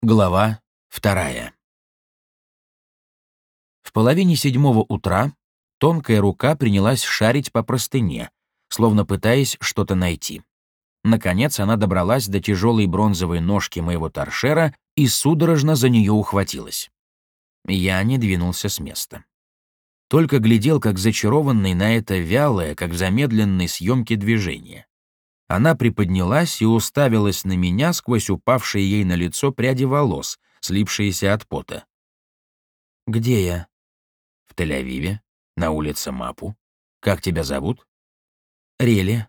Глава вторая. В половине седьмого утра тонкая рука принялась шарить по простыне, словно пытаясь что-то найти. Наконец она добралась до тяжелой бронзовой ножки моего торшера и судорожно за нее ухватилась. Я не двинулся с места. Только глядел, как зачарованный на это вялое, как в замедленной съемке движение. Она приподнялась и уставилась на меня сквозь упавшие ей на лицо пряди волос, слипшиеся от пота. «Где я?» «В Тель-Авиве, на улице Мапу. Как тебя зовут?» «Рели.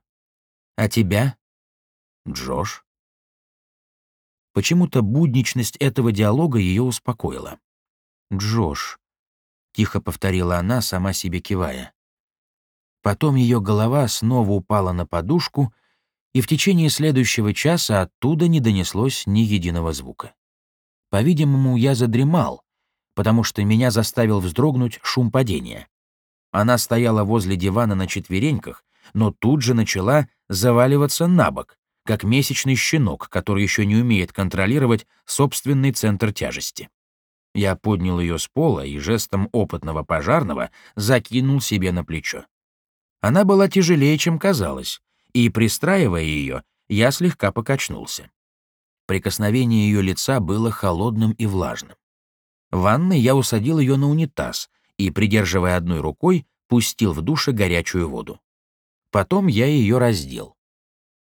А тебя?» «Джош». Почему-то будничность этого диалога ее успокоила. «Джош», — тихо повторила она, сама себе кивая. Потом ее голова снова упала на подушку — и в течение следующего часа оттуда не донеслось ни единого звука. По-видимому, я задремал, потому что меня заставил вздрогнуть шум падения. Она стояла возле дивана на четвереньках, но тут же начала заваливаться на бок, как месячный щенок, который еще не умеет контролировать собственный центр тяжести. Я поднял ее с пола и жестом опытного пожарного закинул себе на плечо. Она была тяжелее, чем казалось, и, пристраивая ее, я слегка покачнулся. Прикосновение ее лица было холодным и влажным. В ванной я усадил ее на унитаз и, придерживая одной рукой, пустил в душе горячую воду. Потом я ее раздел.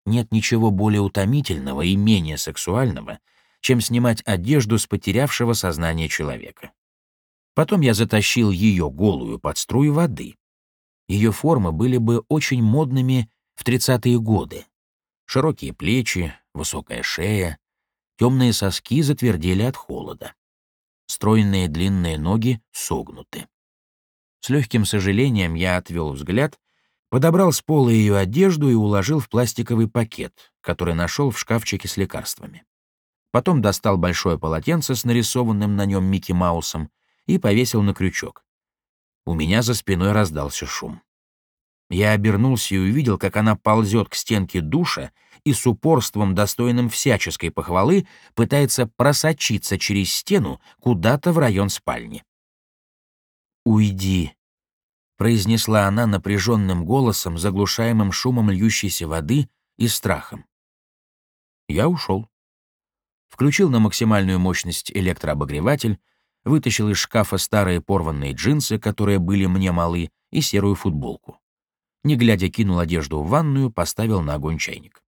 Нет ничего более утомительного и менее сексуального, чем снимать одежду с потерявшего сознание человека. Потом я затащил ее голую под струю воды. Ее формы были бы очень модными в 30-е годы. Широкие плечи, высокая шея, темные соски затвердели от холода. Стройные длинные ноги согнуты. С легким сожалением я отвел взгляд, подобрал с пола ее одежду и уложил в пластиковый пакет, который нашел в шкафчике с лекарствами. Потом достал большое полотенце с нарисованным на нем Микки Маусом и повесил на крючок. У меня за спиной раздался шум. Я обернулся и увидел, как она ползет к стенке душа и с упорством, достойным всяческой похвалы, пытается просочиться через стену куда-то в район спальни. «Уйди», — произнесла она напряженным голосом, заглушаемым шумом льющейся воды и страхом. Я ушел. Включил на максимальную мощность электрообогреватель, вытащил из шкафа старые порванные джинсы, которые были мне малы, и серую футболку не глядя кинул одежду в ванную, поставил на огонь чайник.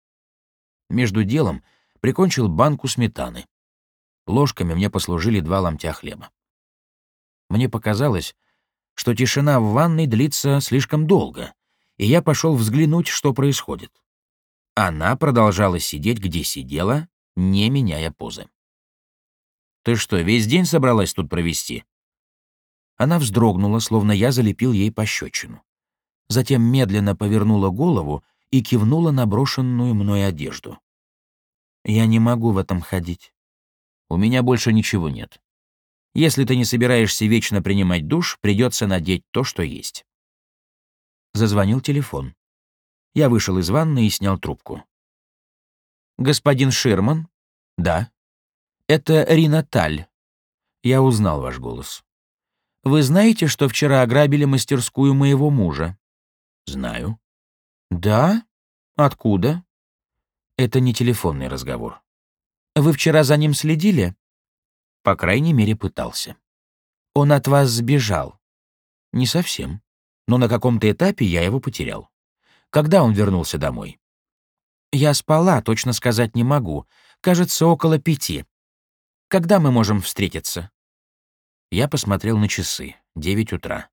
Между делом прикончил банку сметаны. Ложками мне послужили два ломтя хлеба. Мне показалось, что тишина в ванной длится слишком долго, и я пошел взглянуть, что происходит. Она продолжала сидеть, где сидела, не меняя позы. «Ты что, весь день собралась тут провести?» Она вздрогнула, словно я залепил ей пощечину затем медленно повернула голову и кивнула на брошенную мной одежду. «Я не могу в этом ходить. У меня больше ничего нет. Если ты не собираешься вечно принимать душ, придется надеть то, что есть». Зазвонил телефон. Я вышел из ванны и снял трубку. «Господин Ширман?» «Да». «Это Рина Таль. Я узнал ваш голос. Вы знаете, что вчера ограбили мастерскую моего мужа?» «Знаю». «Да? Откуда?» «Это не телефонный разговор». «Вы вчера за ним следили?» «По крайней мере, пытался». «Он от вас сбежал?» «Не совсем. Но на каком-то этапе я его потерял. Когда он вернулся домой?» «Я спала, точно сказать не могу. Кажется, около пяти. Когда мы можем встретиться?» Я посмотрел на часы. Девять утра.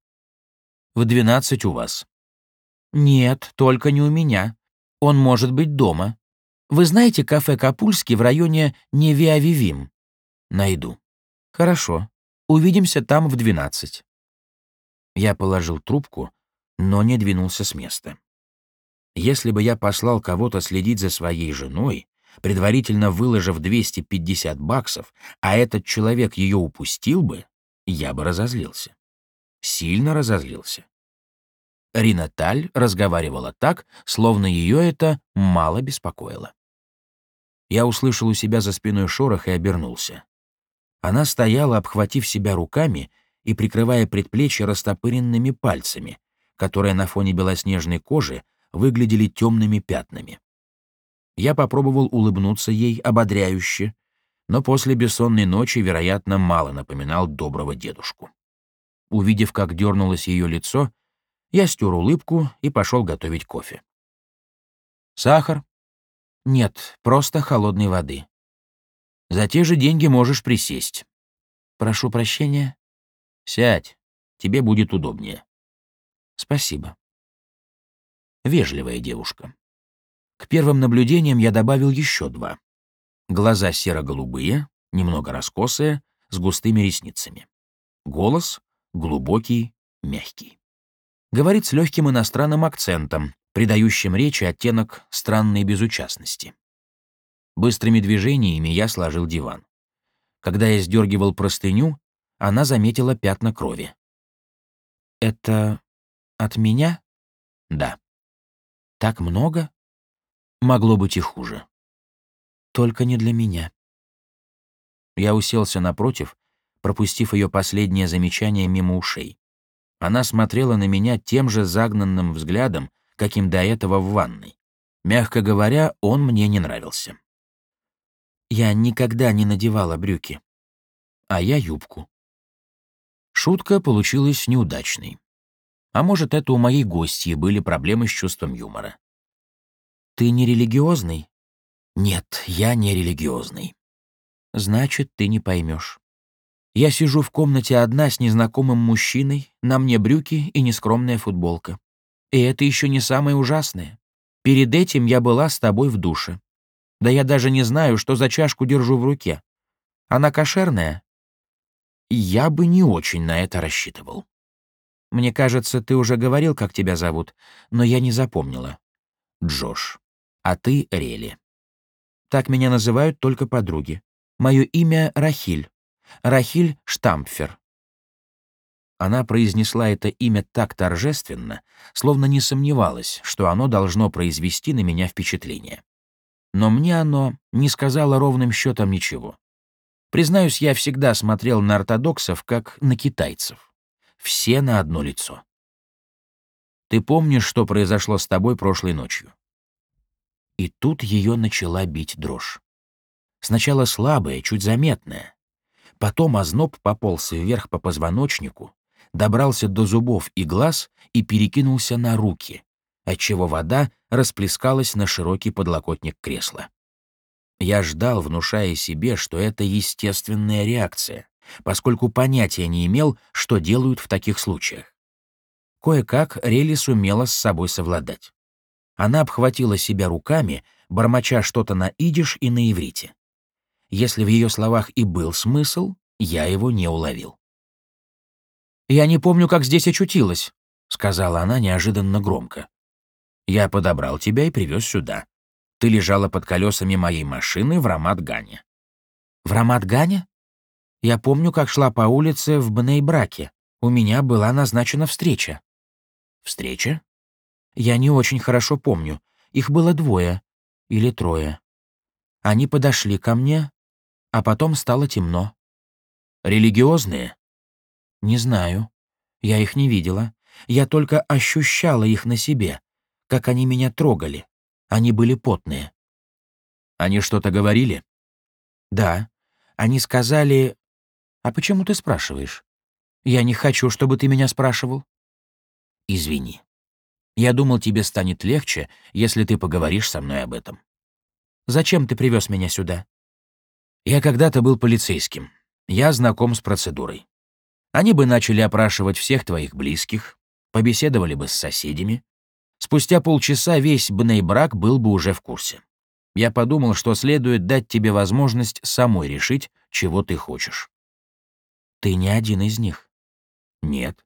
«В двенадцать у вас». «Нет, только не у меня. Он может быть дома. Вы знаете кафе «Капульский» в районе Невиавивим?» «Найду». «Хорошо. Увидимся там в двенадцать». Я положил трубку, но не двинулся с места. Если бы я послал кого-то следить за своей женой, предварительно выложив 250 баксов, а этот человек ее упустил бы, я бы разозлился. Сильно разозлился. Ринаталь разговаривала так, словно ее это мало беспокоило. Я услышал у себя за спиной шорох и обернулся. Она стояла, обхватив себя руками и прикрывая предплечья растопыренными пальцами, которые на фоне белоснежной кожи выглядели темными пятнами. Я попробовал улыбнуться ей ободряюще, но после бессонной ночи, вероятно, мало напоминал доброго дедушку. Увидев, как дернулось ее лицо, я стер улыбку и пошел готовить кофе. «Сахар?» «Нет, просто холодной воды. За те же деньги можешь присесть». «Прошу прощения». «Сядь, тебе будет удобнее». «Спасибо». Вежливая девушка. К первым наблюдениям я добавил еще два. Глаза серо-голубые, немного раскосые, с густыми ресницами. Голос глубокий, мягкий. Говорит с легким иностранным акцентом, придающим речи оттенок странной безучастности. Быстрыми движениями я сложил диван. Когда я сдергивал простыню, она заметила пятна крови. «Это от меня?» «Да». «Так много?» «Могло быть и хуже». «Только не для меня». Я уселся напротив, пропустив ее последнее замечание мимо ушей. Она смотрела на меня тем же загнанным взглядом, каким до этого в ванной. Мягко говоря, он мне не нравился. Я никогда не надевала брюки. А я юбку. Шутка получилась неудачной. А может, это у моей гостьи были проблемы с чувством юмора. «Ты не религиозный?» «Нет, я не религиозный». «Значит, ты не поймешь. Я сижу в комнате одна с незнакомым мужчиной, на мне брюки и нескромная футболка. И это еще не самое ужасное. Перед этим я была с тобой в душе. Да я даже не знаю, что за чашку держу в руке. Она кошерная? Я бы не очень на это рассчитывал. Мне кажется, ты уже говорил, как тебя зовут, но я не запомнила. Джош. А ты Рели. Так меня называют только подруги. Мое имя Рахиль. Рахиль Штампфер. Она произнесла это имя так торжественно, словно не сомневалась, что оно должно произвести на меня впечатление. Но мне оно не сказало ровным счетом ничего. Признаюсь, я всегда смотрел на ортодоксов как на китайцев. Все на одно лицо. Ты помнишь, что произошло с тобой прошлой ночью? И тут ее начала бить дрожь. Сначала слабая, чуть заметная. Потом озноб пополз вверх по позвоночнику, добрался до зубов и глаз и перекинулся на руки, отчего вода расплескалась на широкий подлокотник кресла. Я ждал, внушая себе, что это естественная реакция, поскольку понятия не имел, что делают в таких случаях. Кое-как Рели сумела с собой совладать. Она обхватила себя руками, бормоча что-то на идиш и на иврите. Если в ее словах и был смысл, я его не уловил. «Я не помню, как здесь очутилась», — сказала она неожиданно громко. «Я подобрал тебя и привез сюда. Ты лежала под колесами моей машины в Рамат-Гане». «В Рамат-Гане? Я помню, как шла по улице в Бнейбраке. У меня была назначена встреча». «Встреча?» «Я не очень хорошо помню. Их было двое или трое. Они подошли ко мне, а потом стало темно». «Религиозные?» Не знаю. Я их не видела. Я только ощущала их на себе, как они меня трогали. Они были потные. Они что-то говорили? Да. Они сказали... А почему ты спрашиваешь? Я не хочу, чтобы ты меня спрашивал. Извини. Я думал, тебе станет легче, если ты поговоришь со мной об этом. Зачем ты привез меня сюда? Я когда-то был полицейским. Я знаком с процедурой. Они бы начали опрашивать всех твоих близких, побеседовали бы с соседями. Спустя полчаса весь Бнейбрак был бы уже в курсе. Я подумал, что следует дать тебе возможность самой решить, чего ты хочешь. Ты не один из них. Нет.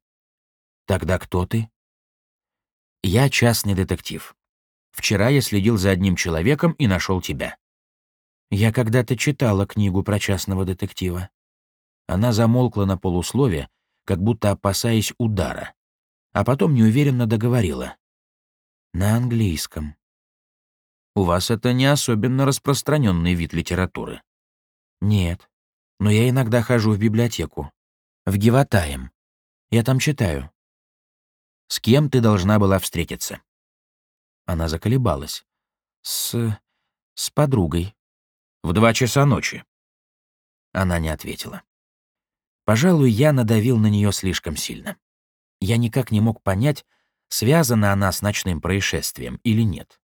Тогда кто ты? Я частный детектив. Вчера я следил за одним человеком и нашел тебя. Я когда-то читала книгу про частного детектива. Она замолкла на полуслове, как будто опасаясь удара, а потом неуверенно договорила. «На английском». «У вас это не особенно распространенный вид литературы». «Нет. Но я иногда хожу в библиотеку. В Геватаем. Я там читаю. С кем ты должна была встретиться? Она заколебалась. С... с подругой. В два часа ночи. Она не ответила. Пожалуй, я надавил на нее слишком сильно. Я никак не мог понять, связана она с ночным происшествием или нет.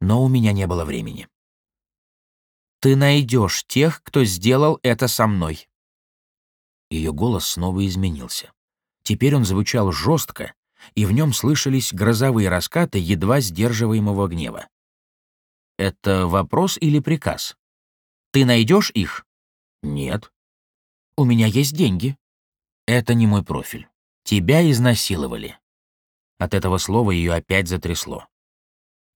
Но у меня не было времени. «Ты найдешь тех, кто сделал это со мной». Ее голос снова изменился. Теперь он звучал жестко, и в нем слышались грозовые раскаты едва сдерживаемого гнева. «Это вопрос или приказ? Ты найдешь их?» «Нет». «У меня есть деньги». «Это не мой профиль. Тебя изнасиловали». От этого слова ее опять затрясло.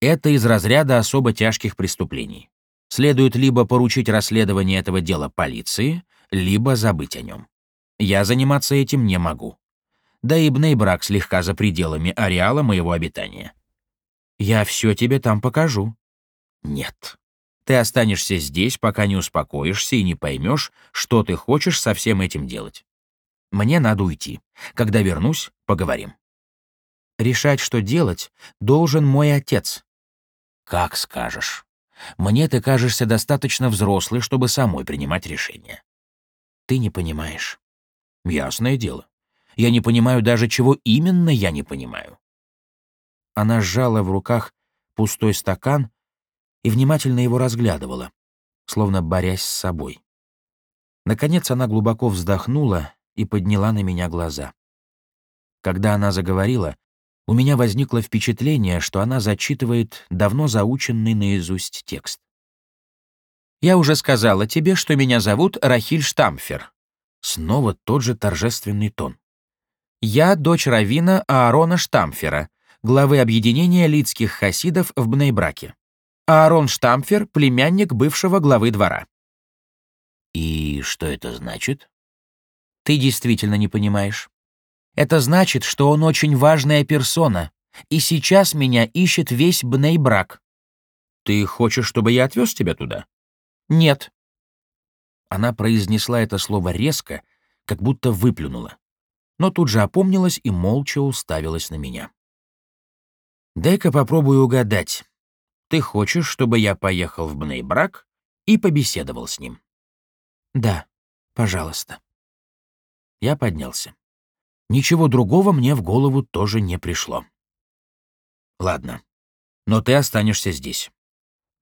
Это из разряда особо тяжких преступлений. Следует либо поручить расследование этого дела полиции, либо забыть о нем. Я заниматься этим не могу. Да и Бнейбрак слегка за пределами ареала моего обитания. Я все тебе там покажу. Нет. Ты останешься здесь, пока не успокоишься и не поймешь, что ты хочешь со всем этим делать. Мне надо уйти. Когда вернусь, поговорим. Решать, что делать, должен мой отец. Как скажешь. Мне ты кажешься достаточно взрослой, чтобы самой принимать решения. Ты не понимаешь. Ясное дело. Я не понимаю даже, чего именно я не понимаю. Она сжала в руках пустой стакан и внимательно его разглядывала, словно борясь с собой. Наконец она глубоко вздохнула и подняла на меня глаза. Когда она заговорила, у меня возникло впечатление, что она зачитывает давно заученный наизусть текст. «Я уже сказала тебе, что меня зовут Рахиль Штамфер». Снова тот же торжественный тон. «Я дочь Равина Аарона Штамфера, главы объединения лидских хасидов в Бнейбраке. Аарон Штамфер — племянник бывшего главы двора». «И что это значит?» «Ты действительно не понимаешь. Это значит, что он очень важная персона, и сейчас меня ищет весь Бнейбрак. Ты хочешь, чтобы я отвез тебя туда? Нет. Она произнесла это слово резко, как будто выплюнула, но тут же опомнилась и молча уставилась на меня. «Дай-ка попробую угадать. Ты хочешь, чтобы я поехал в Бнейбрак и побеседовал с ним?» «Да, пожалуйста». Я поднялся. Ничего другого мне в голову тоже не пришло. Ладно, но ты останешься здесь.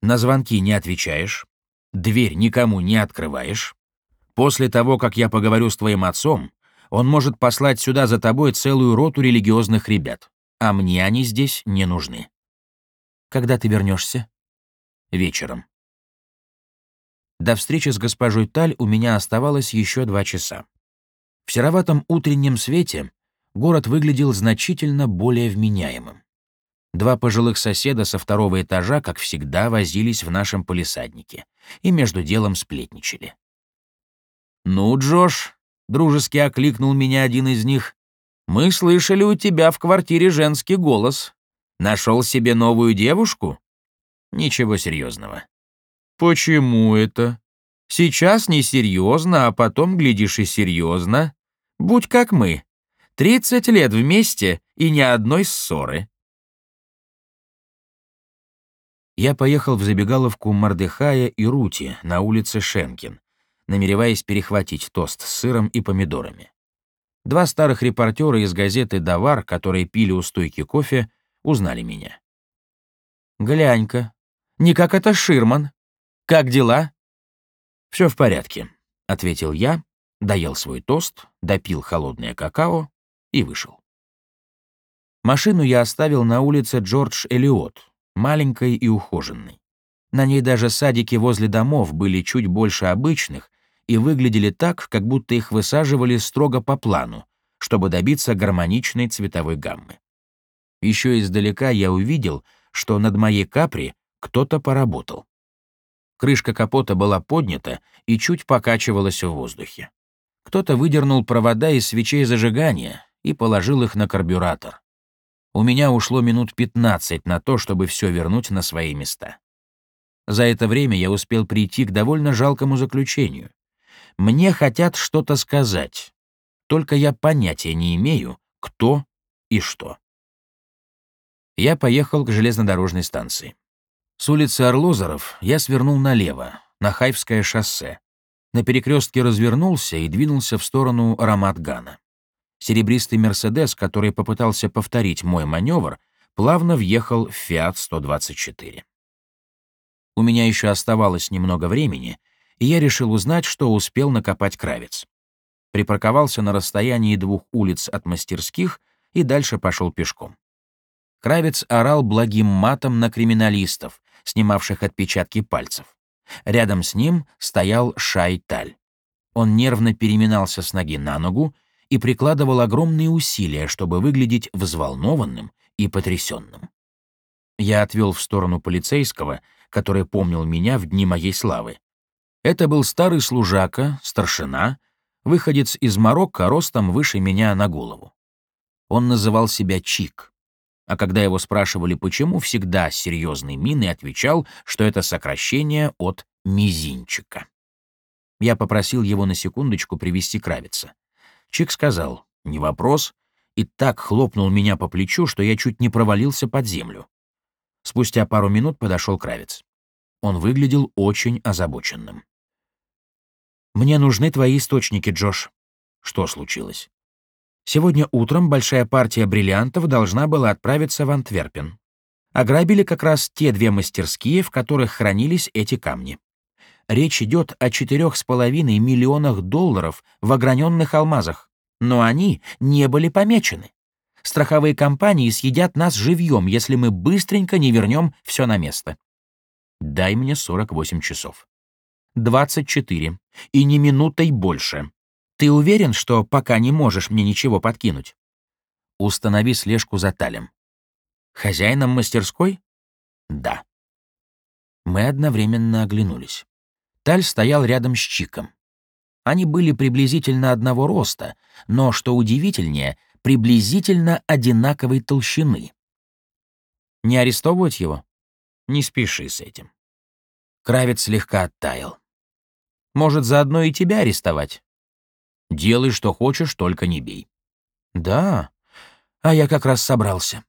На звонки не отвечаешь, дверь никому не открываешь. После того, как я поговорю с твоим отцом, он может послать сюда за тобой целую роту религиозных ребят, а мне они здесь не нужны. Когда ты вернешься? Вечером. До встречи с госпожой Таль у меня оставалось еще два часа. В сероватом утреннем свете город выглядел значительно более вменяемым. Два пожилых соседа со второго этажа, как всегда, возились в нашем полисаднике и между делом сплетничали. «Ну, Джош», — дружески окликнул меня один из них, «мы слышали у тебя в квартире женский голос. Нашел себе новую девушку?» «Ничего серьезного». «Почему это?» Сейчас несерьезно, а потом, глядишь, и серьезно. Будь как мы. Тридцать лет вместе и ни одной ссоры. Я поехал в забегаловку Мардыхая и Рути на улице Шенкин, намереваясь перехватить тост с сыром и помидорами. Два старых репортера из газеты «Давар», которые пили у стойки кофе, узнали меня. «Глянь-ка, не как это Ширман. Как дела?» «Все в порядке», — ответил я, доел свой тост, допил холодное какао и вышел. Машину я оставил на улице Джордж Элиот, маленькой и ухоженной. На ней даже садики возле домов были чуть больше обычных и выглядели так, как будто их высаживали строго по плану, чтобы добиться гармоничной цветовой гаммы. Еще издалека я увидел, что над моей капри кто-то поработал. Крышка капота была поднята и чуть покачивалась в воздухе. Кто-то выдернул провода из свечей зажигания и положил их на карбюратор. У меня ушло минут 15 на то, чтобы все вернуть на свои места. За это время я успел прийти к довольно жалкому заключению. Мне хотят что-то сказать, только я понятия не имею, кто и что. Я поехал к железнодорожной станции. С улицы Орлозоров я свернул налево, на Хайфское шоссе. На перекрестке развернулся и двинулся в сторону Рамат-Гана. Серебристый «Мерседес», который попытался повторить мой маневр, плавно въехал в «Фиат-124». У меня еще оставалось немного времени, и я решил узнать, что успел накопать Кравец. Припарковался на расстоянии двух улиц от мастерских и дальше пошел пешком. Кравец орал благим матом на криминалистов, снимавших отпечатки пальцев. Рядом с ним стоял Шай-Таль. Он нервно переминался с ноги на ногу и прикладывал огромные усилия, чтобы выглядеть взволнованным и потрясенным. Я отвел в сторону полицейского, который помнил меня в дни моей славы. Это был старый служака, старшина, выходец из Марокко ростом выше меня на голову. Он называл себя Чик а когда его спрашивали почему, всегда с серьезной миной отвечал, что это сокращение от мизинчика. Я попросил его на секундочку привести Кравица. Чик сказал «не вопрос», и так хлопнул меня по плечу, что я чуть не провалился под землю. Спустя пару минут подошел Кравец. Он выглядел очень озабоченным. «Мне нужны твои источники, Джош». «Что случилось?» Сегодня утром большая партия бриллиантов должна была отправиться в Антверпен. Ограбили как раз те две мастерские, в которых хранились эти камни. Речь идет о четырех с половиной миллионах долларов в ограненных алмазах, но они не были помечены. Страховые компании съедят нас живьем, если мы быстренько не вернем все на место. Дай мне 48 часов. 24. И не минутой больше. Ты уверен, что пока не можешь мне ничего подкинуть? Установи слежку за Талем. Хозяином мастерской? Да. Мы одновременно оглянулись. Таль стоял рядом с Чиком. Они были приблизительно одного роста, но, что удивительнее, приблизительно одинаковой толщины. Не арестовывать его? Не спеши с этим. Кравец слегка оттаял. Может, заодно и тебя арестовать? Делай, что хочешь, только не бей». «Да, а я как раз собрался».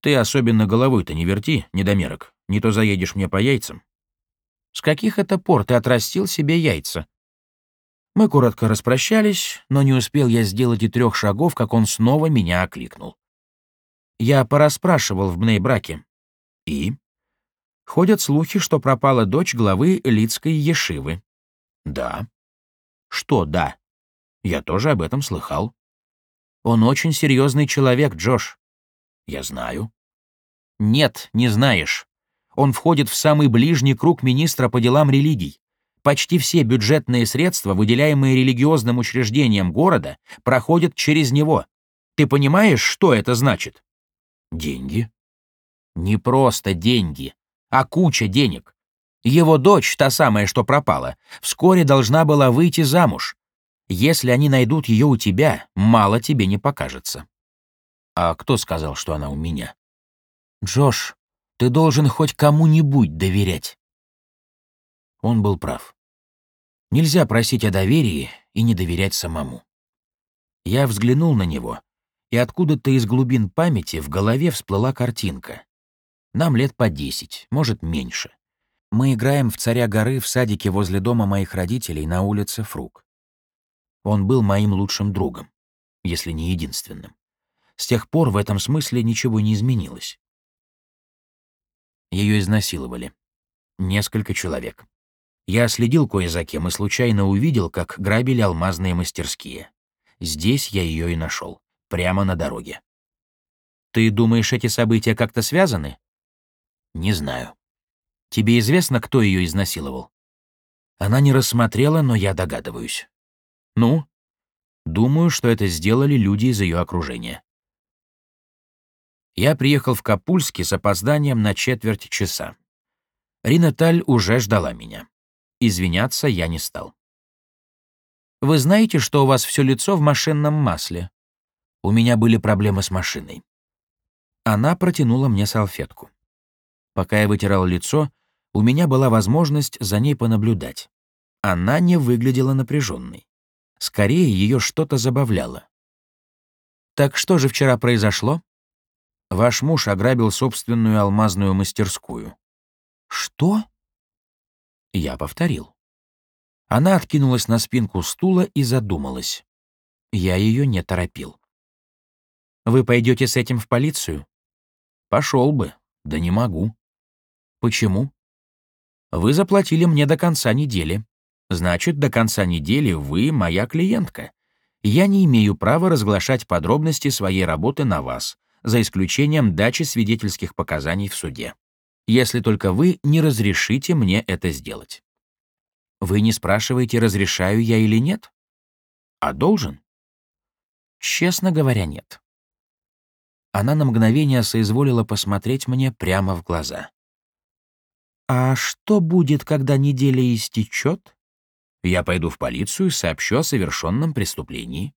«Ты особенно головой-то не верти, недомерок, не то заедешь мне по яйцам». «С каких это пор ты отрастил себе яйца?» Мы коротко распрощались, но не успел я сделать и трех шагов, как он снова меня окликнул. Я порасспрашивал в Бнейбраке. И? Ходят слухи, что пропала дочь главы Лицкой Ешивы. Да. Что да? Я тоже об этом слыхал. Он очень серьезный человек, Джош. Я знаю. Нет, не знаешь. Он входит в самый ближний круг министра по делам религий. Почти все бюджетные средства, выделяемые религиозным учреждениям города, проходят через него. Ты понимаешь, что это значит? Деньги. Не просто деньги, а куча денег. Его дочь, та самая, что пропала, вскоре должна была выйти замуж. Если они найдут ее у тебя, мало тебе не покажется. А кто сказал, что она у меня? Джош, ты должен хоть кому-нибудь доверять. Он был прав. Нельзя просить о доверии и не доверять самому. Я взглянул на него, и откуда-то из глубин памяти в голове всплыла картинка. Нам лет по десять, может, меньше. Мы играем в «Царя горы» в садике возле дома моих родителей на улице Фрук. Он был моим лучшим другом, если не единственным. С тех пор в этом смысле ничего не изменилось. Ее изнасиловали. Несколько человек. Я следил кое за кем и случайно увидел, как грабили алмазные мастерские. Здесь я ее и нашел, прямо на дороге. Ты думаешь, эти события как-то связаны? Не знаю. Тебе известно, кто ее изнасиловал? Она не рассмотрела, но я догадываюсь. Ну? Думаю, что это сделали люди из ее окружения. Я приехал в Капульски с опозданием на четверть часа. Рина Таль уже ждала меня. Извиняться я не стал. «Вы знаете, что у вас все лицо в машинном масле?» У меня были проблемы с машиной. Она протянула мне салфетку. Пока я вытирал лицо, у меня была возможность за ней понаблюдать. она не выглядела напряженной. Скорее, ее что-то забавляло. «Так что же вчера произошло?» «Ваш муж ограбил собственную алмазную мастерскую». «Что?» Я повторил. Она откинулась на спинку стула и задумалась. Я ее не торопил. «Вы пойдете с этим в полицию?» «Пошел бы, да не могу». «Почему?» «Вы заплатили мне до конца недели. Значит, до конца недели вы моя клиентка. Я не имею права разглашать подробности своей работы на вас, за исключением дачи свидетельских показаний в суде. Если только вы не разрешите мне это сделать. Вы не спрашиваете, разрешаю я или нет? А должен? Честно говоря, нет. Она на мгновение соизволила посмотреть мне прямо в глаза. «А что будет, когда неделя истечет?» Я пойду в полицию и сообщу о совершенном преступлении.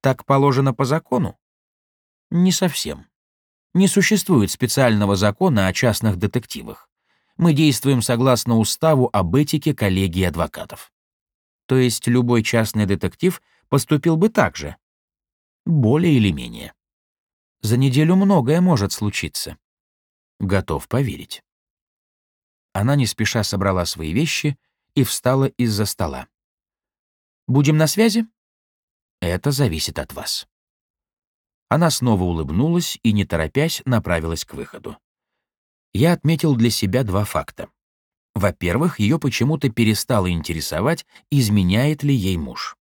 Так положено по закону? Не совсем. Не существует специального закона о частных детективах. Мы действуем согласно уставу об этике коллегии адвокатов. То есть любой частный детектив поступил бы так же. Более или менее. За неделю многое может случиться. Готов поверить. Она не спеша собрала свои вещи и встала из-за стола. «Будем на связи?» «Это зависит от вас». Она снова улыбнулась и, не торопясь, направилась к выходу. Я отметил для себя два факта. Во-первых, ее почему-то перестало интересовать, изменяет ли ей муж.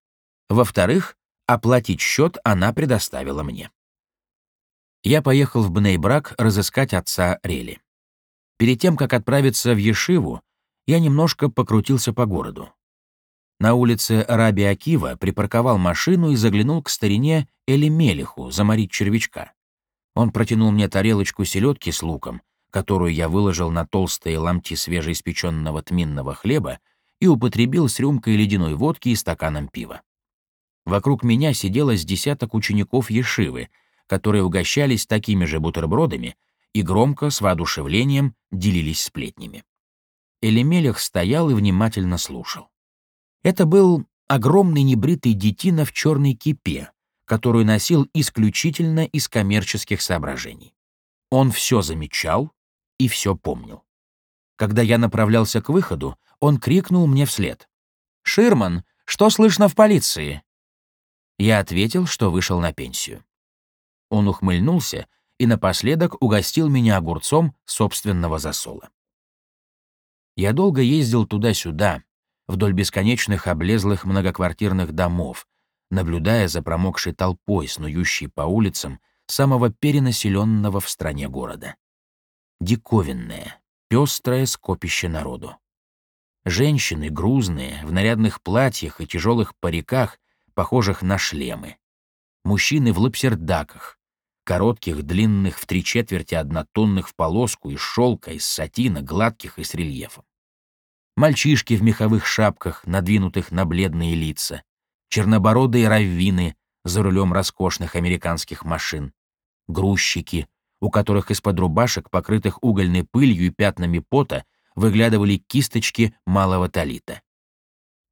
Во-вторых, оплатить счет она предоставила мне. Я поехал в Бнейбрак разыскать отца Рели. Перед тем, как отправиться в Ешиву, я немножко покрутился по городу. На улице Раби Акива припарковал машину и заглянул к старине Эли Мелиху заморить червячка. Он протянул мне тарелочку селедки с луком, которую я выложил на толстые ломти свежеиспеченного тминного хлеба и употребил с рюмкой ледяной водки и стаканом пива. Вокруг меня сидело с десяток учеников Ешивы, которые угощались такими же бутербродами и громко, с воодушевлением, делились сплетнями. Элемелех стоял и внимательно слушал. Это был огромный небритый детина в черной кипе, которую носил исключительно из коммерческих соображений. Он все замечал и все помнил. Когда я направлялся к выходу, он крикнул мне вслед. «Ширман, что слышно в полиции?» Я ответил, что вышел на пенсию. Он ухмыльнулся и напоследок угостил меня огурцом собственного засола. Я долго ездил туда-сюда, вдоль бесконечных облезлых многоквартирных домов, наблюдая за промокшей толпой, снующей по улицам самого перенаселенного в стране города. Диковинное, пестрое скопище народу. Женщины грузные, в нарядных платьях и тяжелых париках, похожих на шлемы. Мужчины в лапсердаках, коротких, длинных, в три четверти однотонных в полоску, из шелка, из сатина, гладких и с рельефом мальчишки в меховых шапках, надвинутых на бледные лица, чернобородые раввины за рулем роскошных американских машин, грузчики, у которых из-под рубашек, покрытых угольной пылью и пятнами пота, выглядывали кисточки малого талита.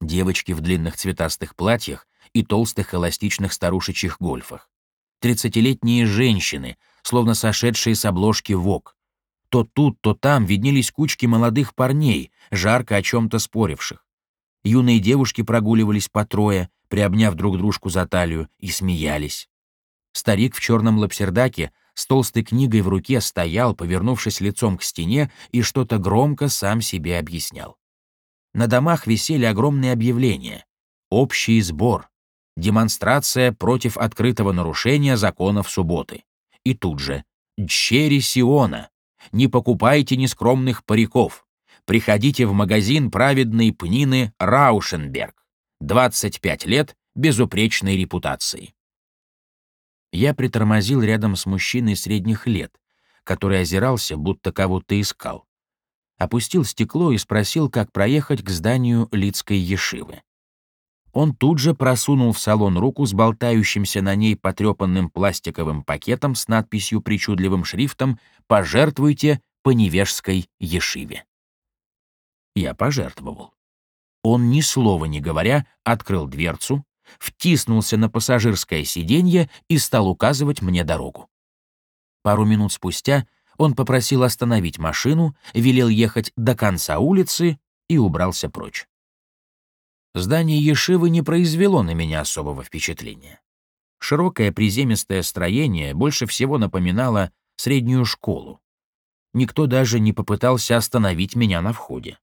Девочки в длинных цветастых платьях и толстых эластичных старушечьих гольфах. Тридцатилетние женщины, словно сошедшие с обложки ВОК, то тут, то там виднелись кучки молодых парней, жарко о чем-то споривших. Юные девушки прогуливались по трое, приобняв друг дружку за талию, и смеялись. Старик в черном лапсердаке с толстой книгой в руке стоял, повернувшись лицом к стене, и что-то громко сам себе объяснял. На домах висели огромные объявления. Общий сбор. Демонстрация против открытого нарушения законов субботы. И тут же «Дщери Сиона», не покупайте нескромных париков. Приходите в магазин праведной пнины Раушенберг. 25 лет безупречной репутации. Я притормозил рядом с мужчиной средних лет, который озирался, будто кого-то искал. Опустил стекло и спросил, как проехать к зданию Лицкой Ешивы. Он тут же просунул в салон руку с болтающимся на ней потрепанным пластиковым пакетом с надписью причудливым шрифтом «Пожертвуйте по невежской ешиве». Я пожертвовал. Он, ни слова не говоря, открыл дверцу, втиснулся на пассажирское сиденье и стал указывать мне дорогу. Пару минут спустя он попросил остановить машину, велел ехать до конца улицы и убрался прочь. Здание Ешивы не произвело на меня особого впечатления. Широкое приземистое строение больше всего напоминало среднюю школу. Никто даже не попытался остановить меня на входе.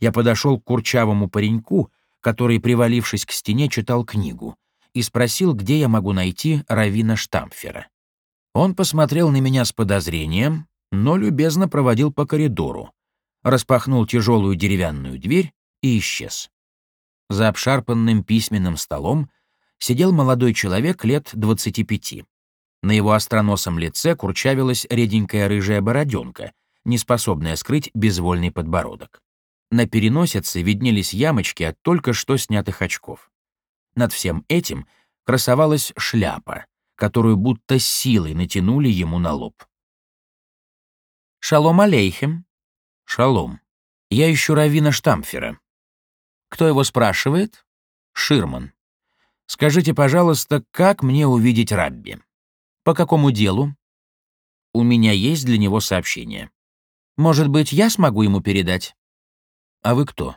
Я подошел к курчавому пареньку, который, привалившись к стене, читал книгу, и спросил, где я могу найти Равина Штамфера. Он посмотрел на меня с подозрением, но любезно проводил по коридору, распахнул тяжелую деревянную дверь и исчез. За обшарпанным письменным столом сидел молодой человек лет 25. На его остроносом лице курчавилась реденькая рыжая бороденка, неспособная скрыть безвольный подбородок. На переносице виднелись ямочки от только что снятых очков. Над всем этим красовалась шляпа, которую будто силой натянули ему на лоб. «Шалом алейхем». «Шалом. Я ищу Равина Штамфера». «Кто его спрашивает?» «Ширман. Скажите, пожалуйста, как мне увидеть Рабби?» «По какому делу?» «У меня есть для него сообщение». «Может быть, я смогу ему передать?» «А вы кто?»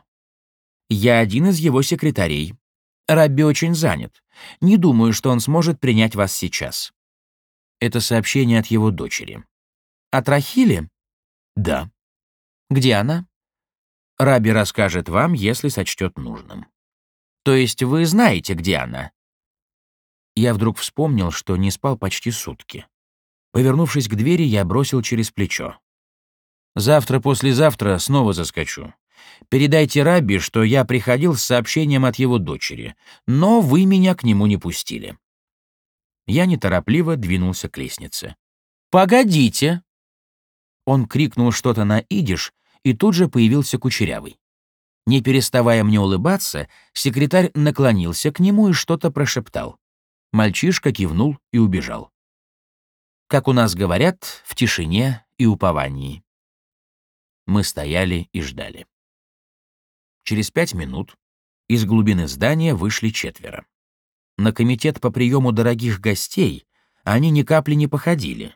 «Я один из его секретарей. Рабби очень занят. Не думаю, что он сможет принять вас сейчас». Это сообщение от его дочери. «От Рахили?» «Да». «Где она?» «Раби расскажет вам, если сочтет нужным». «То есть вы знаете, где она?» Я вдруг вспомнил, что не спал почти сутки. Повернувшись к двери, я бросил через плечо. «Завтра-послезавтра снова заскочу. Передайте Раби, что я приходил с сообщением от его дочери, но вы меня к нему не пустили». Я неторопливо двинулся к лестнице. «Погодите!» Он крикнул что-то на идиш, и тут же появился Кучерявый. Не переставая мне улыбаться, секретарь наклонился к нему и что-то прошептал. Мальчишка кивнул и убежал. Как у нас говорят, в тишине и уповании. Мы стояли и ждали. Через пять минут из глубины здания вышли четверо. На комитет по приему дорогих гостей они ни капли не походили.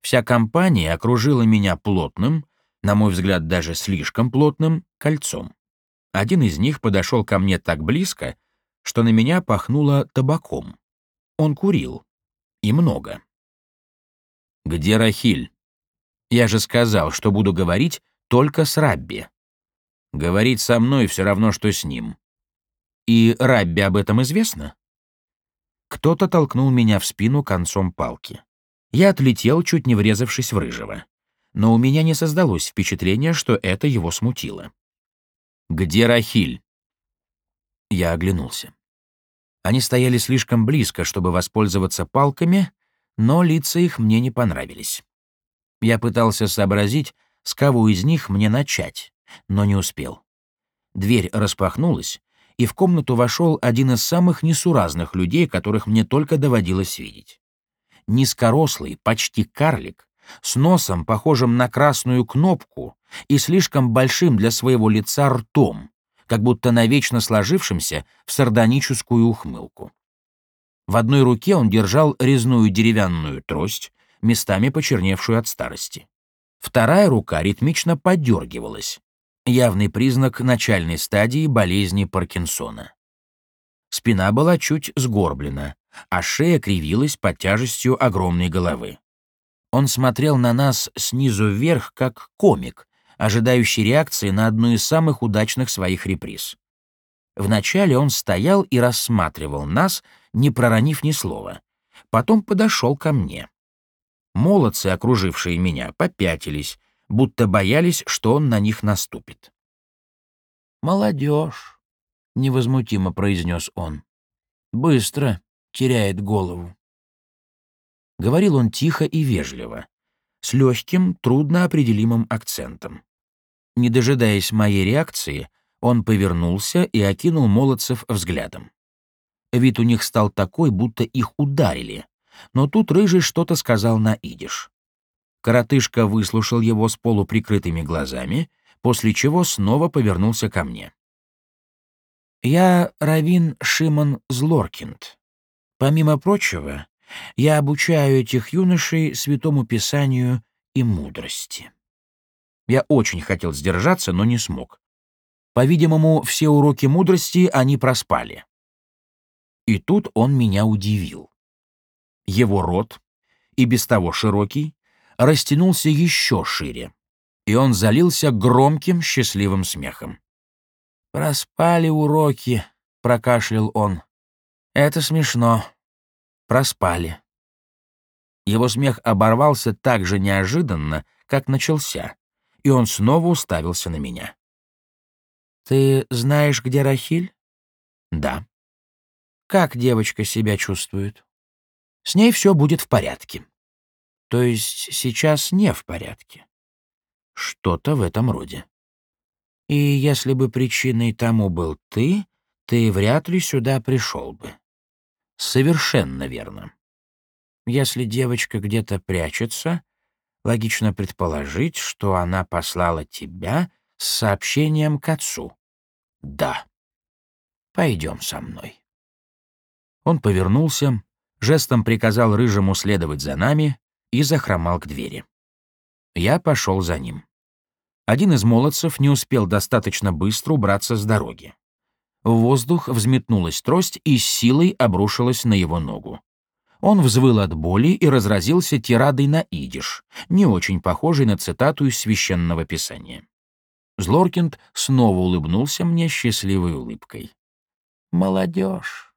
Вся компания окружила меня плотным, на мой взгляд, даже слишком плотным, кольцом. Один из них подошел ко мне так близко, что на меня пахнуло табаком. Он курил. И много. «Где Рахиль?» «Я же сказал, что буду говорить только с Рабби». Говорить со мной все равно, что с ним. И Рабби об этом известно? Кто-то толкнул меня в спину концом палки. Я отлетел, чуть не врезавшись в рыжего. Но у меня не создалось впечатления, что это его смутило. «Где Рахиль?» Я оглянулся. Они стояли слишком близко, чтобы воспользоваться палками, но лица их мне не понравились. Я пытался сообразить, с кого из них мне начать, но не успел. Дверь распахнулась, и в комнату вошел один из самых несуразных людей, которых мне только доводилось видеть. Низкорослый, почти карлик, с носом, похожим на красную кнопку, и слишком большим для своего лица ртом, как будто навечно сложившимся в сардоническую ухмылку. В одной руке он держал резную деревянную трость, местами почерневшую от старости. Вторая рука ритмично подергивалась, явный признак начальной стадии болезни Паркинсона. Спина была чуть сгорблена, а шея кривилась под тяжестью огромной головы. Он смотрел на нас снизу вверх, как комик, ожидающий реакции на одну из самых удачных своих реприз. Вначале он стоял и рассматривал нас, не проронив ни слова. Потом подошел ко мне. Молодцы, окружившие меня, попятились, будто боялись, что он на них наступит. «Молодежь», — невозмутимо произнес он, — «быстро теряет голову». Говорил он тихо и вежливо, с легким, трудноопределимым акцентом. Не дожидаясь моей реакции, он повернулся и окинул молодцев взглядом. Вид у них стал такой, будто их ударили, но тут Рыжий что-то сказал на идиш. Коротышка выслушал его с полуприкрытыми глазами, после чего снова повернулся ко мне. Я Равин Шимон Злоркинд. Помимо прочего, я обучаю этих юношей святому писанию и мудрости. Я очень хотел сдержаться, но не смог. По-видимому, все уроки мудрости они проспали. И тут он меня удивил. Его рот, и без того широкий, растянулся еще шире, и он залился громким счастливым смехом. «Проспали уроки», — прокашлял он. «Это смешно. Проспали». Его смех оборвался так же неожиданно, как начался, и он снова уставился на меня. «Ты знаешь, где Рахиль?» «Да». «Как девочка себя чувствует?» «С ней все будет в порядке». «То есть сейчас не в порядке?» «Что-то в этом роде». «И если бы причиной тому был ты, ты вряд ли сюда пришел бы». «Совершенно верно. Если девочка где-то прячется, логично предположить, что она послала тебя с сообщением к отцу. Да. Пойдем со мной. Он повернулся, жестом приказал рыжему следовать за нами и захромал к двери. Я пошел за ним. Один из молодцев не успел достаточно быстро убраться с дороги. В воздух взметнулась трость и с силой обрушилась на его ногу. Он взвыл от боли и разразился тирадой на идиш, не очень похожей на цитату из священного писания. Злоркинд снова улыбнулся мне счастливой улыбкой. «Молодежь!